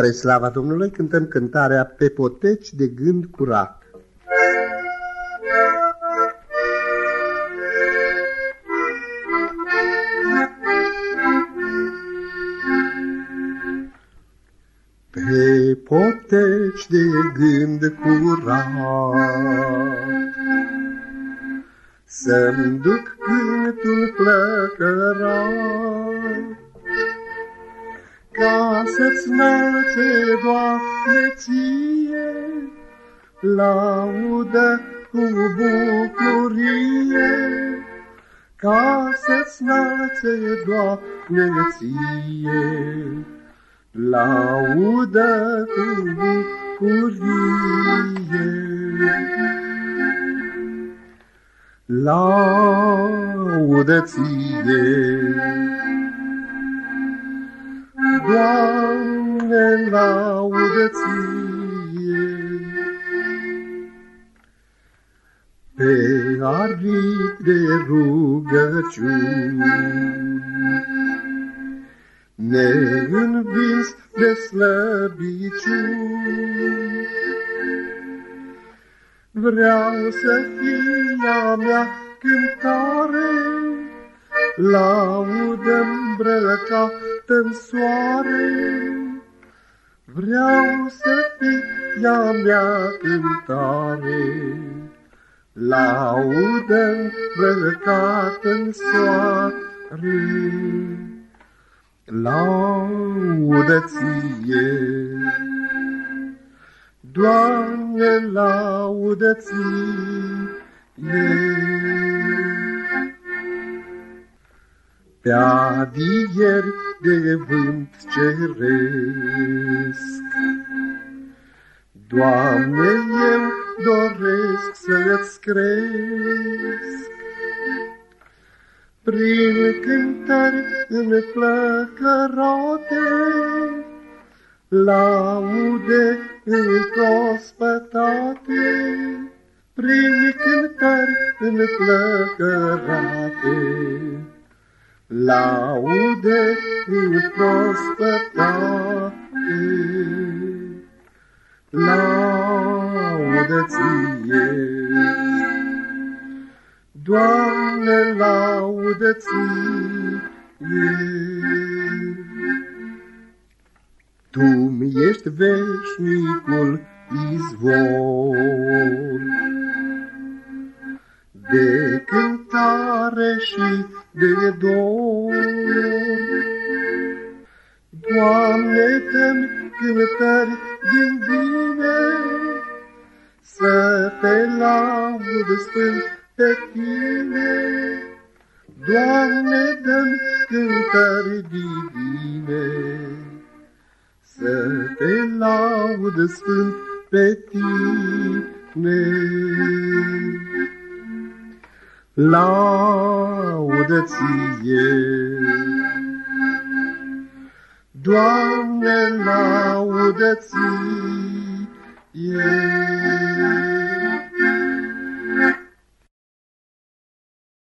Spre slava Domnului cântăm cântarea Pe poteci de gând curat. Pe poteci de gând curat Să-mi duc cântul plăcărat ca să-ți înalțe, Doamne, ție, laudă cu bucurie, ca să-ți înalțe, Doamne, ție, laudă cu bucurie. Laudă ție, Doamne, laudă ție. Pe aripi de rugăciuni, neînvins de slăbiciuni, Vreau să fie a mea cântare, laudă îmbrăcat în soare. Vreau să fii ea mea cântare, laudă îmbrăcat în soare. Laudă ție, Doamne, laudă ție. Pe adieri de vânt ceresc. Doamne, eu doresc să-ți cresc, prin cântări înflăcărate, laude înprospătate, prin cântări înflăcărate laude prospătate. Laudă ție, Doamne, laudă ție. Tu mi ești veșnicul izvor, de cântare și de dor. Doamne, dă-mi cântări din bine, să te laud sfânt pe tine. Doamne, dă-mi cântări divine, să te laud sfânt pe tine laudă ție. Doamne, laudă ție.